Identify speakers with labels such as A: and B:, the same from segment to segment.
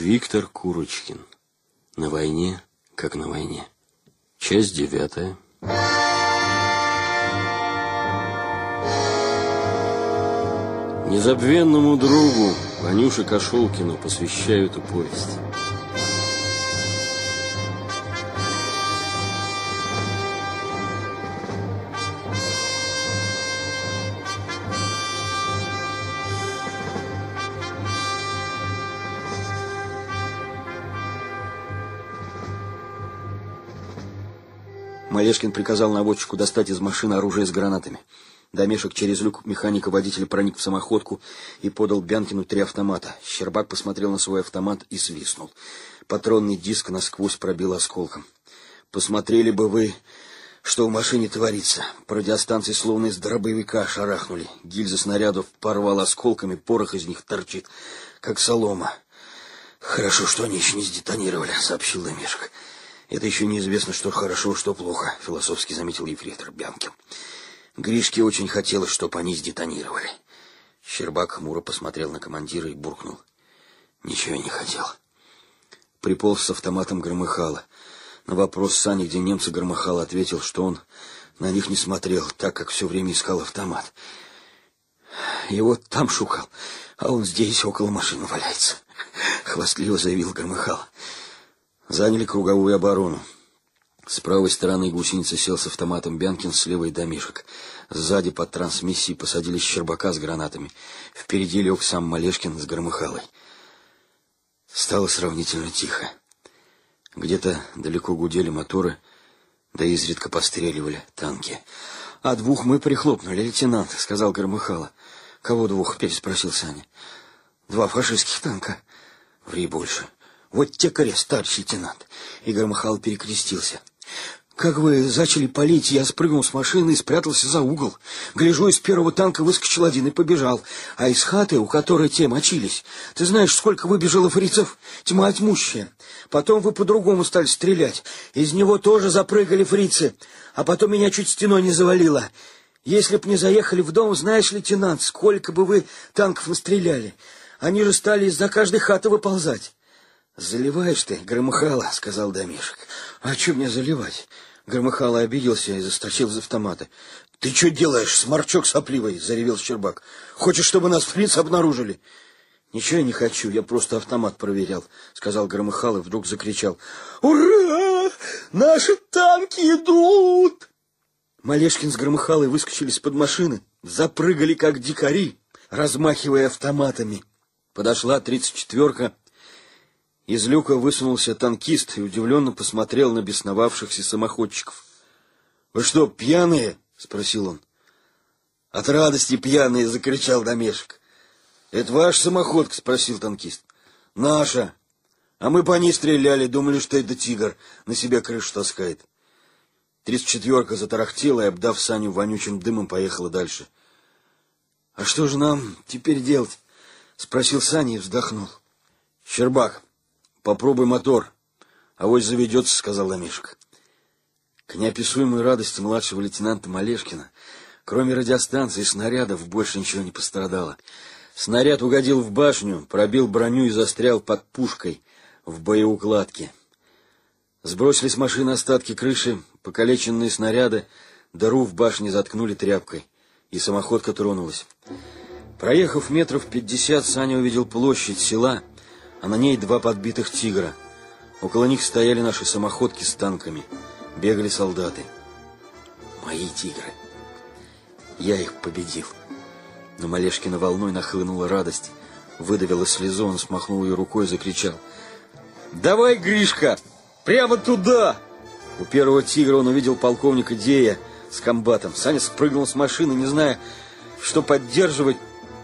A: Виктор Курочкин. На войне, как на войне. Часть девятая. Незабвенному другу Ванюше Кошелкину посвящаю эту повесть.
B: Малешкин приказал наводчику достать из машины оружие с гранатами. Домешек через люк механика-водителя проник в самоходку и подал Бянкину три автомата. Щербак посмотрел на свой автомат и свистнул. Патронный диск насквозь пробил осколком. «Посмотрели бы вы, что в машине творится. По радиостанции словно из дробовика шарахнули. Гильзы снарядов порвал осколками, порох из них торчит, как солома. Хорошо, что они еще не сдетонировали», — сообщил Домешек. Это еще неизвестно, что хорошо, что плохо, философски заметил ефрейтор Бянкин. Гришке очень хотелось, чтобы они сдетонировали. Щербак хмуро посмотрел на командира и буркнул. Ничего не хотел. Приполз с автоматом Громыхала. На вопрос Сани, где немцы Громыхала, ответил, что он на них не смотрел, так как все время искал автомат. Его там шукал, а он здесь около машины валяется. Хвастливо заявил Громыхал. Заняли круговую оборону. С правой стороны гусеницы сел с автоматом Бянкин, с левой домишек. Сзади под трансмиссией посадили Щербака с гранатами. Впереди лег сам Малешкин с громыхалой. Стало сравнительно тихо. Где-то далеко гудели моторы, да изредка постреливали танки. — А двух мы прихлопнули, лейтенант, — сказал Громыхало. — Кого двух? — переспросил Саня. — Два фашистских танка. — Ври больше. — вот те крест, товарищ лейтенант. Игорь Махал перекрестился. Как вы зачали палить, я спрыгнул с машины и спрятался за угол. Гляжу, из первого танка выскочил один и побежал. А из хаты, у которой те мочились, ты знаешь, сколько выбежало фрицев? Тьма тьмущая. Потом вы по-другому стали стрелять. Из него тоже запрыгали фрицы. А потом меня чуть стеной не завалило. Если б не заехали в дом, знаешь, лейтенант, сколько бы вы танков настреляли. Они же стали из-за каждой хаты выползать. Заливаешь ты, Громыхало, сказал Домишек. А что мне заливать? Громыхало обиделся и засточил из автомата. Ты что делаешь, сморчок сопливый, заревел Щербак. Хочешь, чтобы нас фриц обнаружили? Ничего я не хочу, я просто автомат проверял, сказал Громыхал и вдруг закричал: "Ура! Наши танки идут!" Малешкин с Громыхалой выскочили из-под машины, запрыгали как дикари, размахивая автоматами. Подошла тридцать четверка из люка высунулся танкист и удивленно посмотрел на бесновавшихся самоходчиков. — Вы что, пьяные? — спросил он. — От радости пьяные! — закричал Домешек. — Это ваш самоходка? — спросил танкист. — Наша. А мы по ней стреляли, думали, что это тигр, на себя крышу таскает. Тридцать четверка затарахтела и, обдав Саню вонючим дымом, поехала дальше. — А что же нам теперь делать? — спросил Саня и вздохнул. — Щербак, Попробуй мотор. Авось заведется, сказал Ломешек. К неописуемой радости младшего лейтенанта Малешкина, кроме радиостанции и снарядов, больше ничего не пострадало. Снаряд угодил в башню, пробил броню и застрял под пушкой в боеукладке. Сбросили с машины остатки крыши, покалеченные снаряды, дыру в башне заткнули тряпкой, и самоходка тронулась. Проехав метров пятьдесят, Саня увидел площадь села — а на ней два подбитых тигра. Около них стояли наши самоходки с танками. Бегали солдаты. Мои тигры. Я их победил. На Малешкина волной нахлынула радость. Выдавила слезу, он смахнул ее рукой и закричал. «Давай, Гришка, прямо туда!» У первого тигра он увидел полковника Дея с комбатом. Саня спрыгнул с машины, не зная, что поддерживать,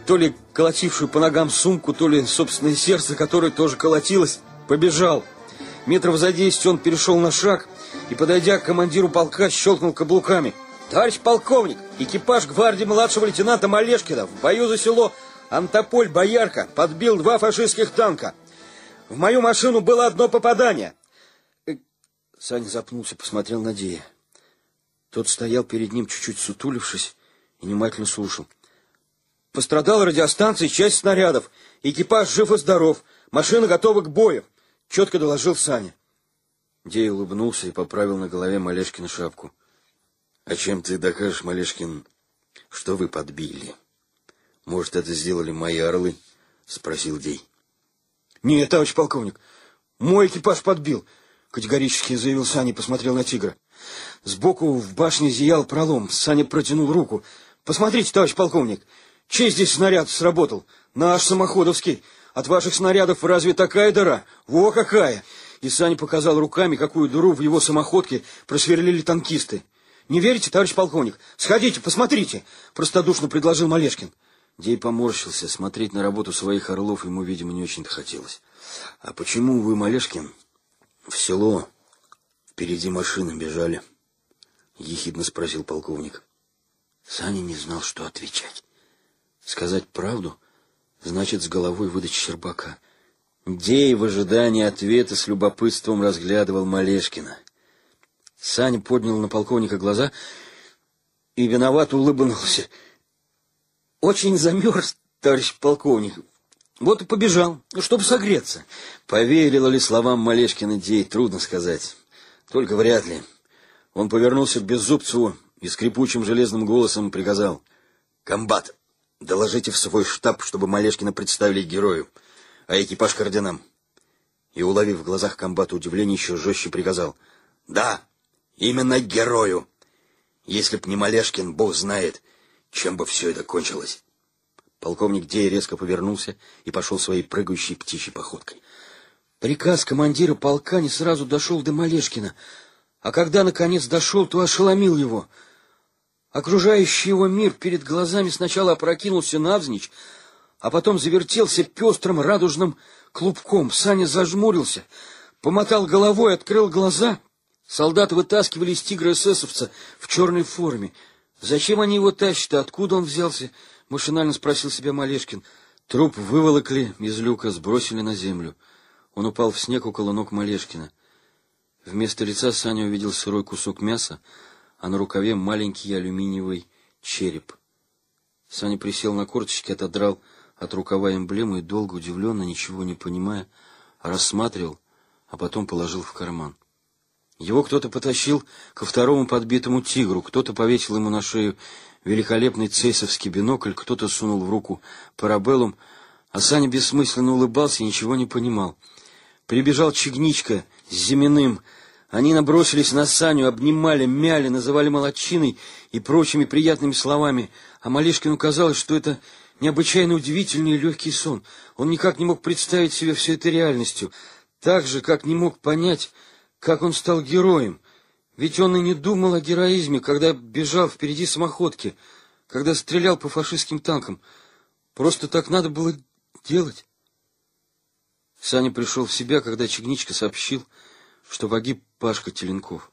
B: то ли колотившую по ногам сумку, то ли собственное сердце, которое тоже колотилось, побежал. Метров за десять он перешел на шаг и, подойдя к командиру полка, щелкнул каблуками. «Товарищ полковник, экипаж гвардии младшего лейтенанта Малешкина в бою за село Антополь-Боярка подбил два фашистских танка. В мою машину было одно попадание». Э, Саня запнулся, посмотрел на Дея. Тот стоял перед ним, чуть-чуть сутулившись, и внимательно слушал. Пострадала радиостанция часть снарядов. Экипаж жив и здоров. Машина готова к бою, четко доложил Саня. Дей улыбнулся и поправил на голове Малешкина шапку. А чем ты докажешь, Малешкин, что вы подбили? Может, это сделали мои орлы? Спросил Дей. Нет, товарищ полковник, мой экипаж подбил, категорически заявил Саня и посмотрел на тигра. Сбоку в башне зиял пролом. Саня протянул руку. Посмотрите, товарищ полковник, чей здесь снаряд сработал? Наш самоходовский. От ваших снарядов разве такая дыра? Во какая! И Саня показал руками, какую дыру в его самоходке просверлили танкисты. Не верите, товарищ полковник? Сходите, посмотрите, простодушно предложил Малешкин. Дей поморщился. Смотреть на работу своих орлов ему, видимо, не очень-то хотелось. А почему вы, Малешкин, в село впереди машины бежали? Ехидно спросил полковник. Саня не знал, что отвечать. Сказать правду значит с головой выдать Щербака. Дей в ожидании ответа с любопытством разглядывал Малешкина. Саня поднял на полковника глаза и виновато улыбнулся. Очень замерз, товарищ полковник. Вот и побежал, чтобы согреться. Поверила ли словам Малешкина Дей, трудно сказать. Только вряд ли. Он повернулся к Беззубцеву и скрипучим железным голосом приказал. «Комбат, доложите в свой штаб, чтобы Малешкина представили герою, а экипаж к орденам». И, уловив в глазах комбата удивление, еще жестче приказал. «Да, именно герою. Если б не Малешкин, бог знает, чем бы все это кончилось. Полковник Дей резко повернулся и пошел своей прыгающей птичьей походкой. Приказ командира полка не сразу дошел до Малешкина, а когда наконец дошел, то ошеломил его. Окружающий его мир перед глазами сначала опрокинулся навзничь, а потом завертелся пестрым радужным клубком. Саня зажмурился, помотал головой, открыл глаза. Солдаты вытаскивали из тигра эсэсовца в черной форме — Зачем они его тащат, а откуда он взялся? Машинально спросил себя Малешкин. Труп выволокли из люка, сбросили на землю. Он упал в снег около ног Малешкина. Вместо лица Саня увидел сырой кусок мяса, а на рукаве маленький алюминиевый череп. Саня присел на корточки, отодрал от рукава эмблему и долго удивленно, ничего не понимая, рассматривал, а потом положил в карман. Его кто-то потащил ко второму подбитому тигру, кто-то повесил ему на шею великолепный цейсовский бинокль, кто-то сунул в руку парабеллум, а Саня бессмысленно улыбался и ничего не понимал. Прибежал Чигничка с Зиминым. Они набросились на Саню, обнимали, мяли, называли молодчиной и прочими приятными словами, а Малешкину казалось, что это необычайно удивительный и легкий сон. Он никак не мог представить себе все это реальностью, так же, как не мог понять, как он стал героем? Ведь он и не думал о героизме, когда бежал впереди самоходки, когда стрелял по фашистским танкам. Просто так надо было делать. Саня пришел в себя, когда Чигничка сообщил, что погиб Пашка Теленков.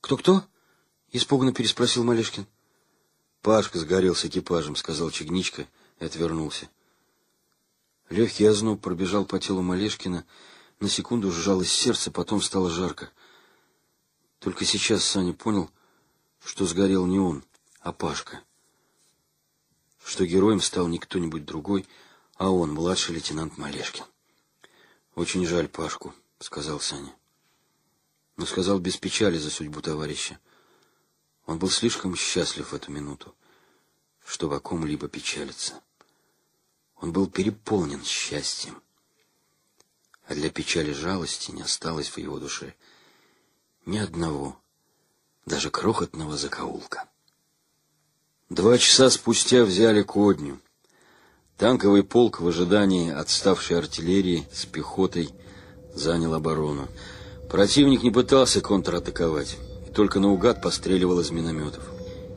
B: «Кто-кто?» — испуганно переспросил Малешкин. «Пашка сгорел с экипажем», — сказал Чигничка и отвернулся. Легкий озноб пробежал по телу Малешкина, на секунду сжалось сердце, потом стало жарко. Только сейчас Саня понял, что сгорел не он, а Пашка. Что героем стал не кто-нибудь другой, а он, младший лейтенант Малешкин. «Очень жаль Пашку», — сказал Саня. Но сказал без печали за судьбу товарища. Он был слишком счастлив в эту минуту, чтобы о ком-либо печалиться. Он был переполнен счастьем а для печали жалости не осталось в его душе ни одного, даже крохотного закоулка. Два часа спустя взяли Кодню. Танковый полк в ожидании отставшей артиллерии с пехотой занял оборону. Противник не пытался контратаковать, и только наугад постреливал из минометов.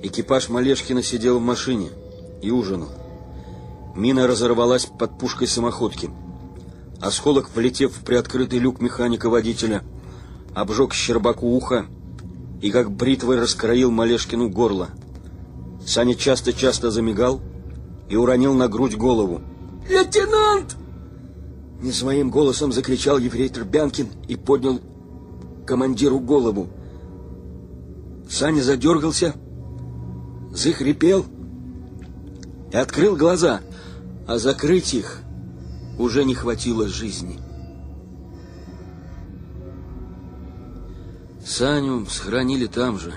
B: Экипаж Малешкина сидел в машине и ужинал. Мина разорвалась под пушкой самоходки — Осколок, влетев в приоткрытый люк механика-водителя, обжег Щербаку ухо и как бритвой раскроил Малешкину горло. Саня часто-часто замигал и уронил на грудь голову. «Лейтенант!» Не своим голосом закричал ефрейтор Бянкин и поднял командиру голову. Саня задергался, захрипел и открыл глаза, а закрыть их уже не хватило жизни. Саню схоронили там же,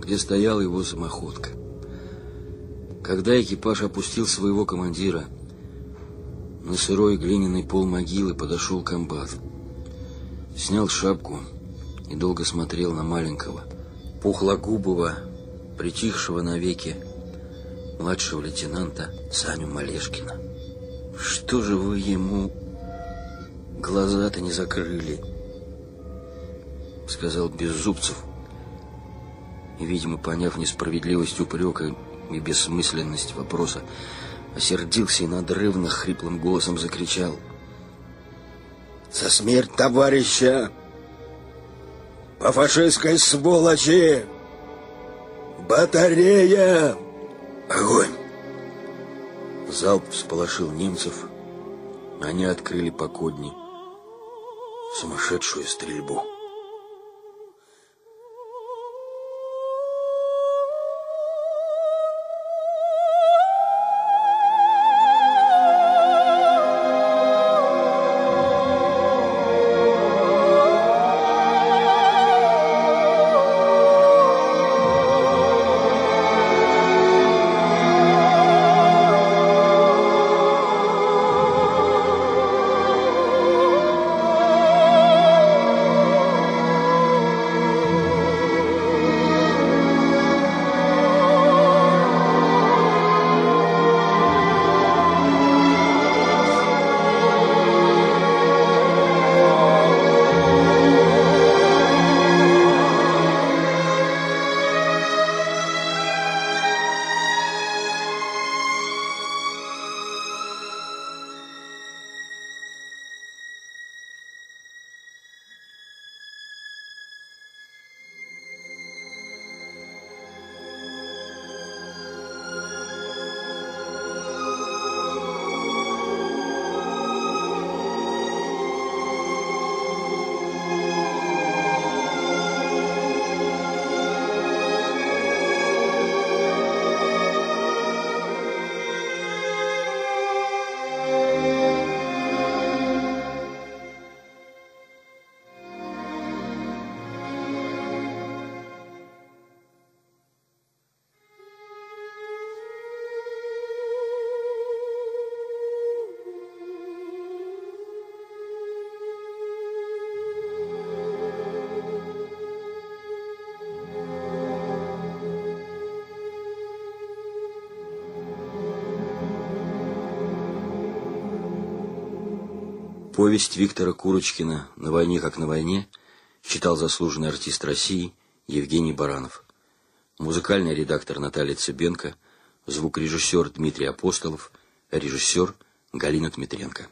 B: где стояла его самоходка. Когда экипаж опустил своего командира, на сырой глиняный пол могилы подошел комбат. Снял шапку и долго смотрел на маленького, пухлогубого, притихшего навеки младшего лейтенанта Саню Малешкина. Что же вы ему глаза-то не закрыли? Сказал Беззубцев. И, видимо, поняв несправедливость упрека и бессмысленность вопроса, осердился и надрывно хриплым голосом закричал. «За смерть товарища! По фашистской сволочи! Батарея! Огонь!» Залп всполошил немцев. Они открыли по кодни сумасшедшую стрельбу. Повесть Виктора Курочкина «На войне, как на войне» читал заслуженный артист России Евгений Баранов. Музыкальный редактор Наталья Цыбенко, звукорежиссер Дмитрий Апостолов, режиссер Галина Дмитренко.